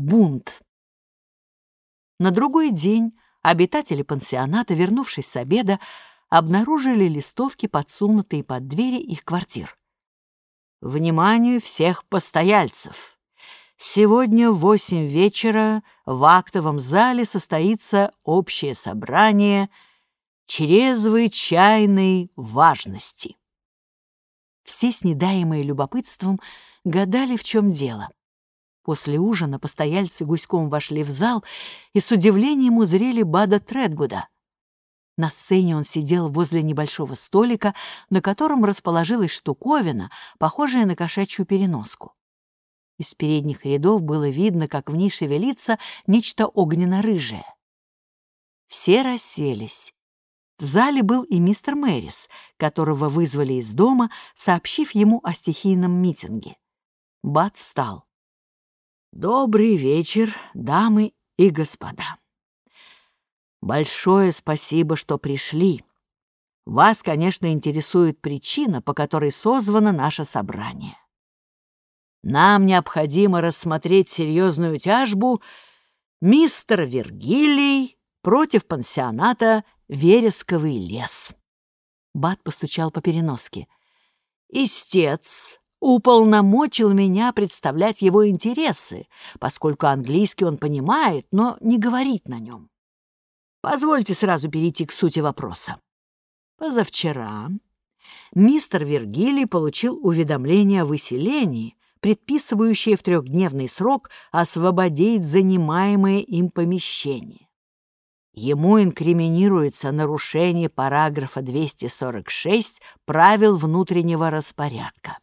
бунт. На другой день обитатели пансионата, вернувшись с обеда, обнаружили листовки, подсунутые под двери их квартир. «Вниманию всех постояльцев! Сегодня в восемь вечера в актовом зале состоится общее собрание чрезвычайной важности». Все, снедаемые любопытством, гадали, в чем дело. После ужина постояльцы гуськом вошли в зал и с удивлением узрели Бада Тредгуда. На сцене он сидел возле небольшого столика, на котором расположилась штуковина, похожая на кошачью переноску. Из передних рядов было видно, как в ней шевелится нечто огненно-рыжее. Все расселись. В зале был и мистер Мэрис, которого вызвали из дома, сообщив ему о стихийном митинге. Бат встал. Добрый вечер, дамы и господа. Большое спасибо, что пришли. Вас, конечно, интересует причина, по которой созвано наше собрание. Нам необходимо рассмотреть серьезную тяжбу мистер Вергилий против пансионата «Вересковый лес». Бат постучал по переноске. «Истец уполномочил меня представлять его интересы, поскольку английский он понимает, но не говорит на нем. Позвольте сразу перейти к сути вопроса. Позавчера мистер Вергилий получил уведомление о выселении, предписывающее в трехдневный срок освободить занимаемое им помещение. Ему инкриминируется нарушение параграфа 246 правил внутреннего распорядка.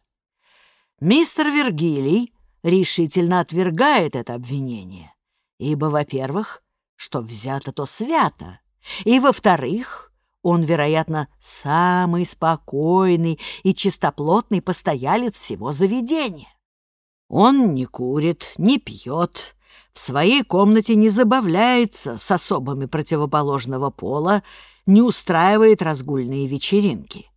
Мистер Вергилий решительно отвергает это обвинение, ибо, во-первых, что взято то свято, и, во-вторых, он, вероятно, самый спокойный и чистоплотный постоялец всего заведения. Он не курит, не пьет, в своей комнате не забавляется с особами противоположного пола, не устраивает разгульные вечеринки.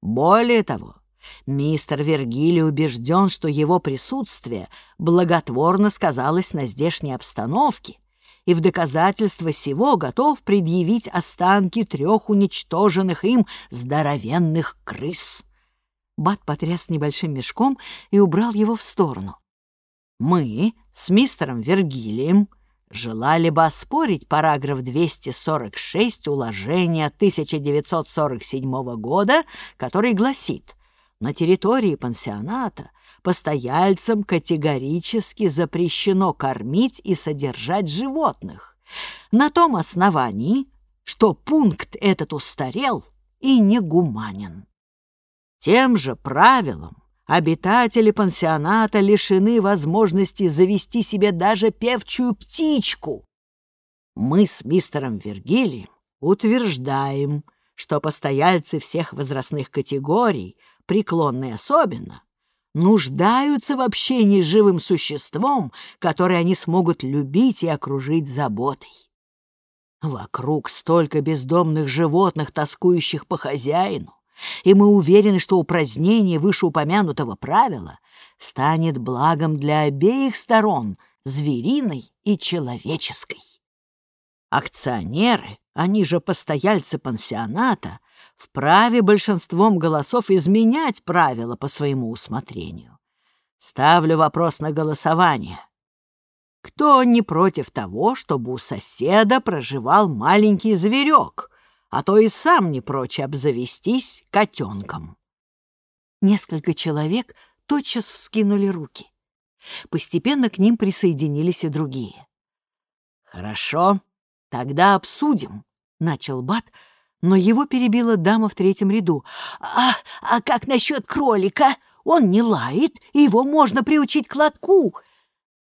Более того, Мистер Вергилий убежден, что его присутствие благотворно сказалось на здешней обстановке, и в доказательство сего готов предъявить останки трех уничтоженных им здоровенных крыс. Бат потряс небольшим мешком и убрал его в сторону. Мы с мистером Вергилием желали бы оспорить параграф 246 уложения 1947 года, который гласит — на территории пансионата постояльцам категорически запрещено кормить и содержать животных, на том основании, что пункт этот устарел и негуманен. Тем же правилом обитатели пансионата лишены возможности завести себе даже певчую птичку. Мы с мистером Вергилием утверждаем, что постояльцы всех возрастных категорий — преклонные особенно, нуждаются в общении с живым существом, которое они смогут любить и окружить заботой. Вокруг столько бездомных животных, тоскующих по хозяину, и мы уверены, что упразднение вышеупомянутого правила станет благом для обеих сторон, звериной и человеческой. Акционеры, они же постояльцы пансионата, вправе большинством голосов изменять правила по своему усмотрению. Ставлю вопрос на голосование. Кто не против того, чтобы у соседа проживал маленький зверек, а то и сам не прочь обзавестись котенком? Несколько человек тотчас вскинули руки. Постепенно к ним присоединились и другие. «Хорошо, тогда обсудим», — начал Бат, — но его перебила дама в третьем ряду. «А, а как насчет кролика? Он не лает, и его можно приучить к лотку!»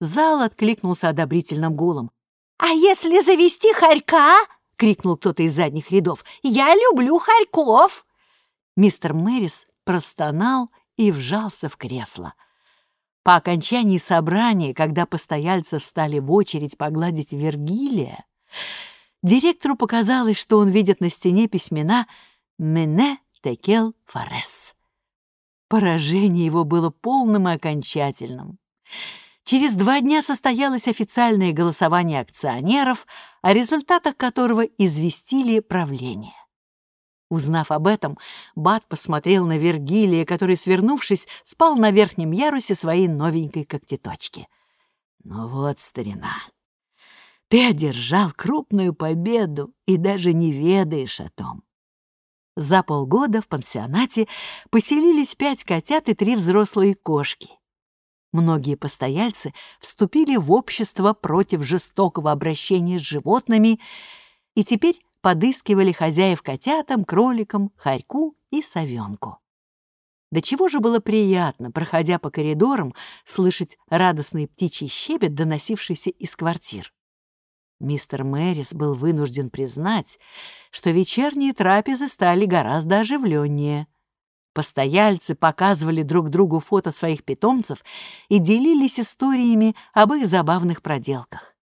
Зал откликнулся одобрительным гулом. «А если завести хорька?» — крикнул кто-то из задних рядов. «Я люблю хорьков!» Мистер Мэрис простонал и вжался в кресло. По окончании собрания, когда постояльцы встали в очередь погладить Вергилия, Директору показалось, что он видит на стене письмена «Мене текел форес». Поражение его было полным и окончательным. Через два дня состоялось официальное голосование акционеров, о результатах которого известили правление. Узнав об этом, Бат посмотрел на Вергилия, который, свернувшись, спал на верхнем ярусе своей новенькой когтеточки. «Ну вот, старина, ты одержал крупную победу и даже не ведаешь о том. За полгода в пансионате поселились пять котят и три взрослые кошки. Многие постояльцы вступили в общество против жестокого обращения с животными и теперь подыскивали хозяев котятам, кроликам, хорьку и совенку. До чего же было приятно, проходя по коридорам, слышать радостный птичий щебет, доносившийся из квартир. Мистер Мэрис был вынужден признать, что вечерние трапезы стали гораздо оживленнее. Постояльцы показывали друг другу фото своих питомцев и делились историями об их забавных проделках.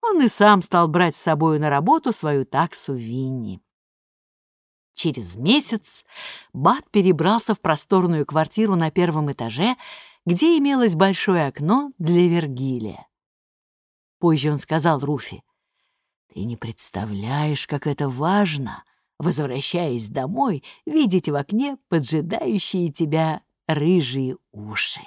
Он и сам стал брать с собой на работу свою таксу Винни. Через месяц Бат перебрался в просторную квартиру на первом этаже, где имелось большое окно для Вергилия. Позже он сказал Руфи, «Ты не представляешь, как это важно, возвращаясь домой, видеть в окне поджидающие тебя рыжие уши».